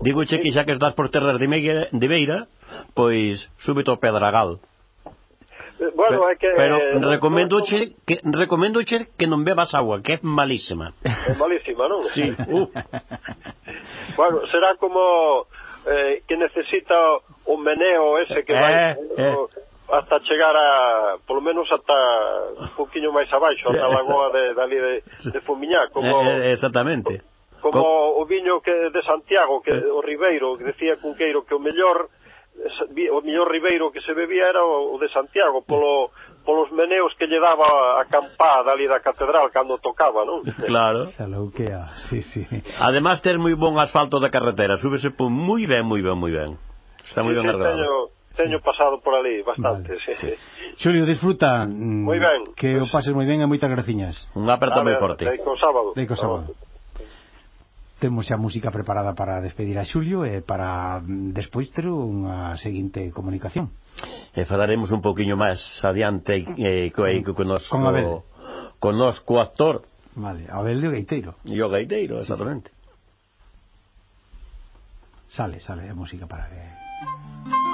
Digo che que xa que estás por terras de, Meira, de Beira, pois súbete ao Pedragal. Eh, bueno, é que... Pero eh, recomendo che, que, recomendo che que non bebas agua, que é malísima. É malísima, non? Sí. Uh. bueno, será como eh, que necesita o meneo ese que eh, vai... Eh. O, hasta chegar a, polo menos ata un poquinho máis abaixo, ata a eh, lagoa de, dali de, de Fumiñá, como... Eh, eh exactamente. Como Co... o viño que de Santiago, que eh. o Ribeiro, que decía Cunqueiro que o mellor o mellor ribeiro que se bebía era o de Santiago polo, polos meneos que lle daba a campá dali da catedral cando tocaba, non? Claro. Salouquea, sí, sí. Además ter moi bon asfalto da carretera, súbese por moi ben, moi ben, moi ben. Está moi sí, ben sí, arreglado. Teño, teño pasado por ali bastante, vale, sí. sí. Xulio, disfruta. Mm, moi ben. Que pues... o pases moi ben e moitas graciñas. Un aperta moi forte. Deico sábado. Deico sábado. sábado. Temos xa música preparada para despedir a Xulio e para mm, despois ter unha seguinte comunicación. E falaremos un poquinho máis adiante eh, co, eh, co, conosco, con Abel. conosco actor. Vale, Abel de o Gaiteiro. E o Gaiteiro, exactamente. Sí, sí. Sale, sale a música para que... Eh...